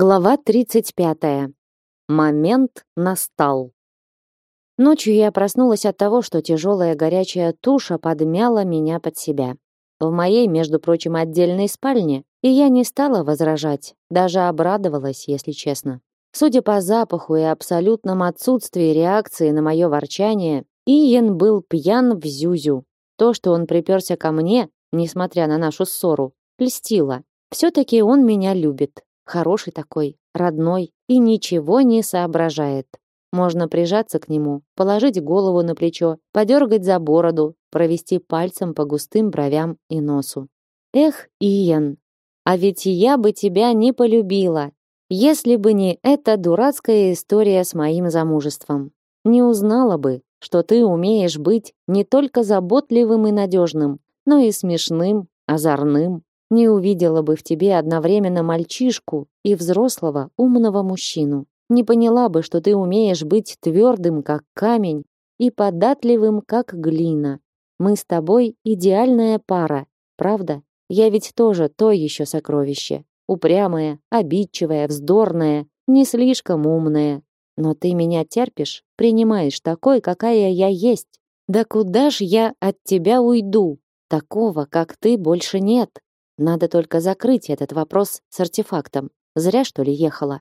Глава 35. Момент настал. Ночью я проснулась от того, что тяжелая горячая туша подмяла меня под себя. В моей, между прочим, отдельной спальне, и я не стала возражать, даже обрадовалась, если честно. Судя по запаху и абсолютном отсутствии реакции на мое ворчание, Иен был пьян в зюзю. То, что он приперся ко мне, несмотря на нашу ссору, льстило. Все-таки он меня любит. Хороший такой, родной и ничего не соображает. Можно прижаться к нему, положить голову на плечо, подергать за бороду, провести пальцем по густым бровям и носу. Эх, Иен, а ведь я бы тебя не полюбила, если бы не эта дурацкая история с моим замужеством. Не узнала бы, что ты умеешь быть не только заботливым и надежным, но и смешным, озорным, не увидела бы в тебе одновременно мальчишку и взрослого умного мужчину. Не поняла бы, что ты умеешь быть твердым, как камень, и податливым, как глина. Мы с тобой идеальная пара, правда? Я ведь тоже то еще сокровище. Упрямая, обидчивая, вздорная, не слишком умная. Но ты меня терпишь, принимаешь такой, какая я есть. Да куда ж я от тебя уйду? Такого, как ты, больше нет. Надо только закрыть этот вопрос с артефактом. Зря, что ли, ехала.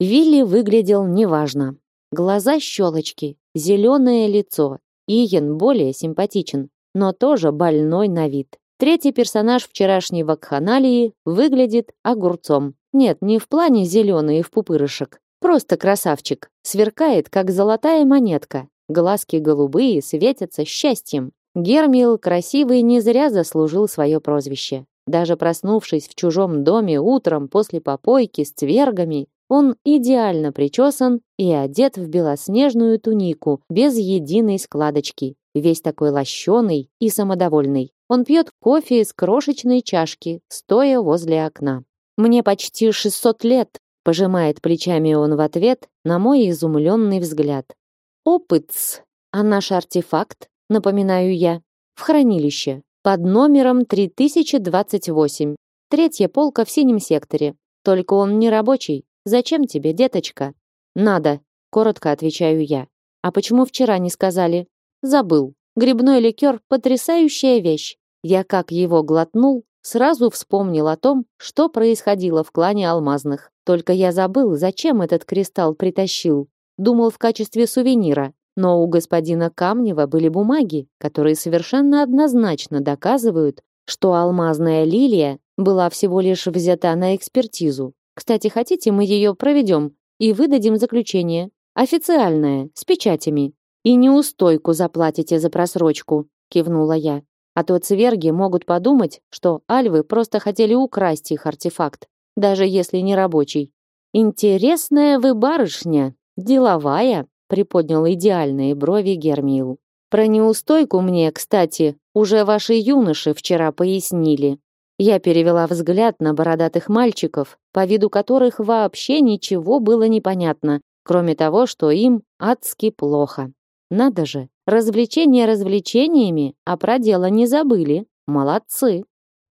Вилли выглядел неважно. Глаза щелочки, зеленое лицо. Иен более симпатичен, но тоже больной на вид. Третий персонаж вчерашней вакханалии выглядит огурцом. Нет, не в плане зеленый в пупырышек, Просто красавчик. Сверкает, как золотая монетка. Глазки голубые, светятся счастьем. Гермил красивый не зря заслужил свое прозвище. Даже проснувшись в чужом доме утром после попойки с цвергами, он идеально причесан и одет в белоснежную тунику, без единой складочки. Весь такой лощеный и самодовольный. Он пьет кофе из крошечной чашки, стоя возле окна. Мне почти 600 лет, Пожимает плечами он в ответ на мой изумленный взгляд. Опытс. А наш артефакт, напоминаю я, в хранилище под номером 3028. Третья полка в синем секторе. Только он не рабочий. Зачем тебе, деточка? Надо, коротко отвечаю я. А почему вчера не сказали? Забыл. Грибной ликер потрясающая вещь. Я как его глотнул, сразу вспомнил о том, что происходило в клане алмазных. Только я забыл, зачем этот кристалл притащил. Думал в качестве сувенира. Но у господина Камнева были бумаги, которые совершенно однозначно доказывают, что алмазная лилия была всего лишь взята на экспертизу. Кстати, хотите, мы ее проведем и выдадим заключение. Официальное, с печатями. И неустойку заплатите за просрочку, кивнула я. А то цверги могут подумать, что альвы просто хотели украсть их артефакт даже если не рабочий. Интересная вы барышня, деловая, приподнял идеальные брови Гермиил. Про неустойку мне, кстати, уже ваши юноши вчера пояснили. Я перевела взгляд на бородатых мальчиков, по виду которых вообще ничего было непонятно, кроме того, что им адски плохо. Надо же, развлечения развлечениями, а про дело не забыли. Молодцы.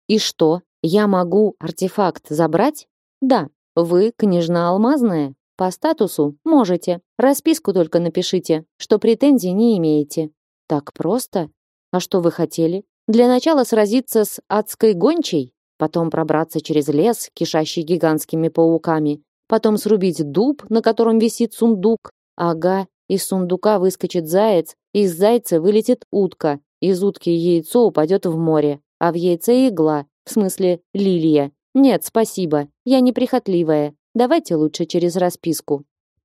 И что, я могу артефакт забрать? Да. Вы княжна алмазная? По статусу можете. Расписку только напишите, что претензий не имеете. Так просто? А что вы хотели? Для начала сразиться с адской гончей, потом пробраться через лес, кишащий гигантскими пауками, потом срубить дуб, на котором висит сундук. Ага, из сундука выскочит заяц, из зайца вылетит утка, из утки яйцо упадет в море, а в яйце игла, в смысле, Лилия. Нет, спасибо. Я неприхотливая. Давайте лучше через расписку.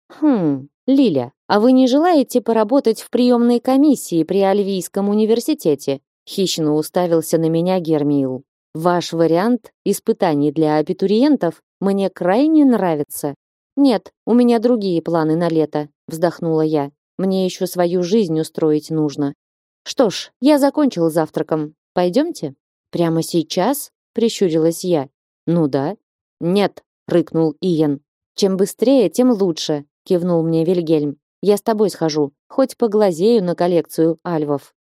Хм, Лиля, а вы не желаете поработать в приемной комиссии при Альвийском университете? Хищно уставился на меня Гермиил. Ваш вариант испытаний для абитуриентов мне крайне нравится. Нет, у меня другие планы на лето, вздохнула я. Мне еще свою жизнь устроить нужно. Что ж, я закончил завтраком. Пойдемте? Прямо сейчас? прищурилась я. Ну да. Нет, рыкнул Иен. Чем быстрее, тем лучше, кивнул мне Вильгельм. Я с тобой схожу, хоть поглазею на коллекцию альвов.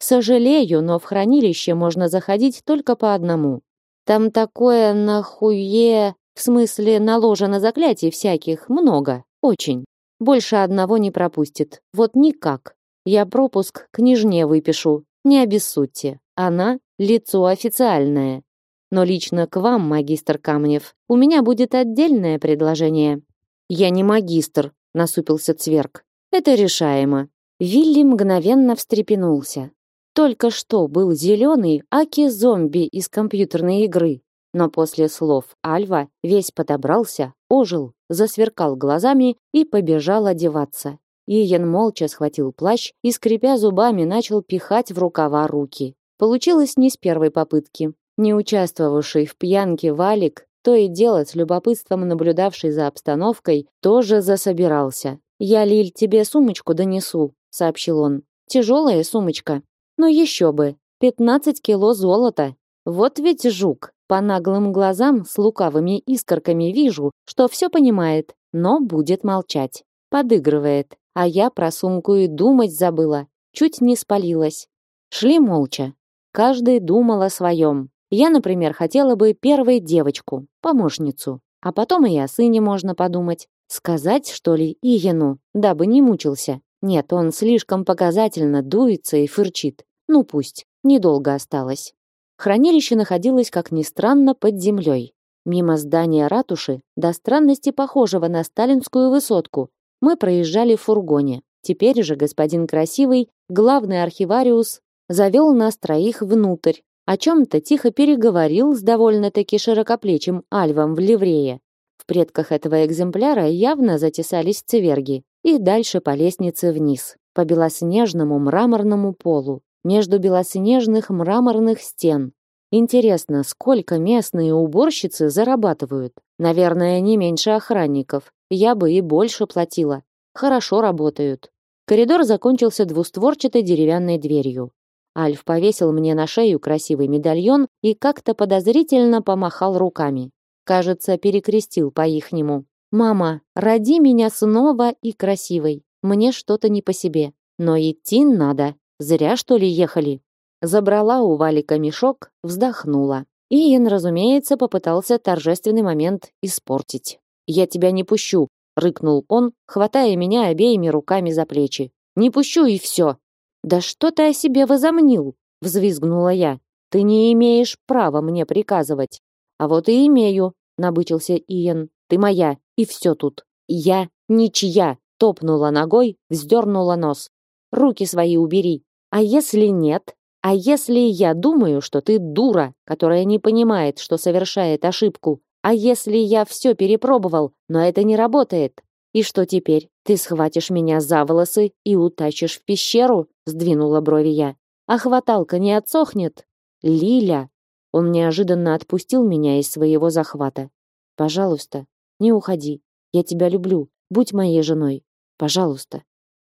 Сожалею, но в хранилище можно заходить только по одному. Там такое нахуе, в смысле наложено заклятий всяких, много, очень. Больше одного не пропустит. Вот никак. Я пропуск княжне выпишу. Не обессудьте. Она лицо официальное. Но лично к вам, магистр Камнев, у меня будет отдельное предложение. Я не магистр, насупился Цверк. Это решаемо. Вилли мгновенно встрепенулся. Только что был зеленый аки-зомби из компьютерной игры. Но после слов Альва весь подобрался, ожил, засверкал глазами и побежал одеваться. Иен молча схватил плащ и, скрипя зубами, начал пихать в рукава руки. Получилось не с первой попытки. Не участвовавший в пьянке Валик, то и дело с любопытством наблюдавший за обстановкой, тоже засобирался. «Я, Лиль, тебе сумочку донесу», — сообщил он. «Тяжелая сумочка. Но еще бы, 15 кило золота. Вот ведь жук. По наглым глазам с лукавыми искорками вижу, что все понимает, но будет молчать. Подыгрывает. А я про сумку и думать забыла. Чуть не спалилась. Шли молча. Каждый думал о своем. Я, например, хотела бы первой девочку, помощницу. А потом и о сыне можно подумать. Сказать, что ли, Иену, дабы не мучился. Нет, он слишком показательно дуется и фырчит. Ну пусть, недолго осталось. Хранилище находилось, как ни странно, под землей. Мимо здания ратуши, до странности похожего на сталинскую высотку, мы проезжали в фургоне. Теперь же господин Красивый, главный архивариус, завел нас троих внутрь, о чем-то тихо переговорил с довольно-таки широкоплечим альвом в ливрее. В предках этого экземпляра явно затесались цверги. И дальше по лестнице вниз, по белоснежному мраморному полу, между белоснежных мраморных стен. Интересно, сколько местные уборщицы зарабатывают? Наверное, не меньше охранников. Я бы и больше платила. Хорошо работают. Коридор закончился двустворчатой деревянной дверью. Альф повесил мне на шею красивый медальон и как-то подозрительно помахал руками. Кажется, перекрестил по-ихнему. «Мама, роди меня снова и красивой. Мне что-то не по себе. Но идти надо. Зря, что ли, ехали?» Забрала у Валика мешок, вздохнула. Иен, разумеется, попытался торжественный момент испортить. «Я тебя не пущу», — рыкнул он, хватая меня обеими руками за плечи. «Не пущу и все». «Да что ты о себе возомнил?» — взвизгнула я. «Ты не имеешь права мне приказывать». «А вот и имею», — набычился Иен. «Ты моя, и все тут. Я ничья, топнула ногой, вздернула нос. Руки свои убери. А если нет? А если я думаю, что ты дура, которая не понимает, что совершает ошибку? А если я все перепробовал, но это не работает? И что теперь? Ты схватишь меня за волосы и утащишь в пещеру? Сдвинула брови я. А хваталка не отсохнет? Лиля. Он неожиданно отпустил меня из своего захвата. Пожалуйста, не уходи. Я тебя люблю. Будь моей женой. Пожалуйста.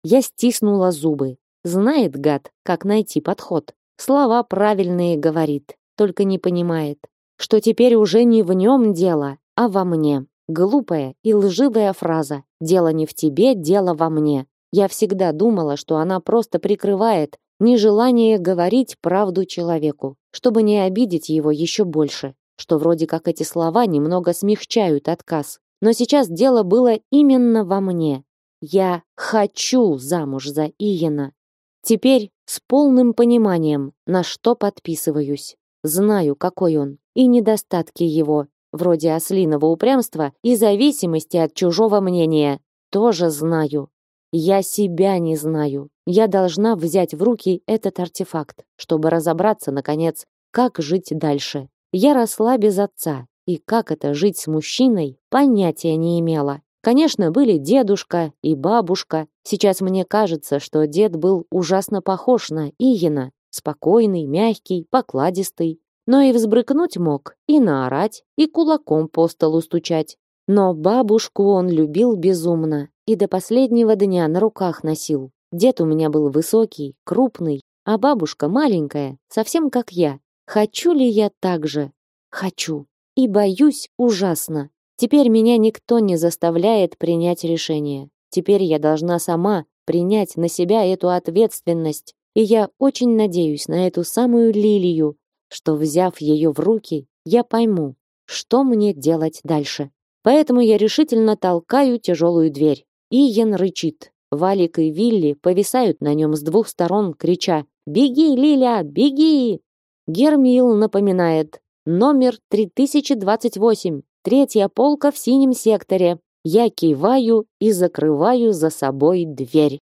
Я стиснула зубы. Знает гад, как найти подход. Слова правильные говорит, только не понимает, что теперь уже не в нем дело, а во мне. Глупая и лживая фраза. Дело не в тебе, дело во мне. Я всегда думала, что она просто прикрывает нежелание говорить правду человеку, чтобы не обидеть его еще больше что вроде как эти слова немного смягчают отказ. Но сейчас дело было именно во мне. Я хочу замуж за Иена. Теперь с полным пониманием, на что подписываюсь. Знаю, какой он, и недостатки его, вроде ослиного упрямства и зависимости от чужого мнения, тоже знаю. Я себя не знаю. Я должна взять в руки этот артефакт, чтобы разобраться, наконец, как жить дальше. Я росла без отца, и как это жить с мужчиной, понятия не имела. Конечно, были дедушка и бабушка. Сейчас мне кажется, что дед был ужасно похож на Иена, спокойный, мягкий, покладистый, но и взбрыкнуть мог, и наорать, и кулаком по столу стучать. Но бабушку он любил безумно и до последнего дня на руках носил. Дед у меня был высокий, крупный, а бабушка маленькая, совсем как я, Хочу ли я так же? Хочу. И боюсь ужасно. Теперь меня никто не заставляет принять решение. Теперь я должна сама принять на себя эту ответственность. И я очень надеюсь на эту самую лилию, что, взяв ее в руки, я пойму, что мне делать дальше. Поэтому я решительно толкаю тяжелую дверь. Иен рычит. Валик и Вилли повисают на нем с двух сторон, крича «Беги, Лиля, беги!». Гермил напоминает «Номер 3028, третья полка в синем секторе». Я киваю и закрываю за собой дверь.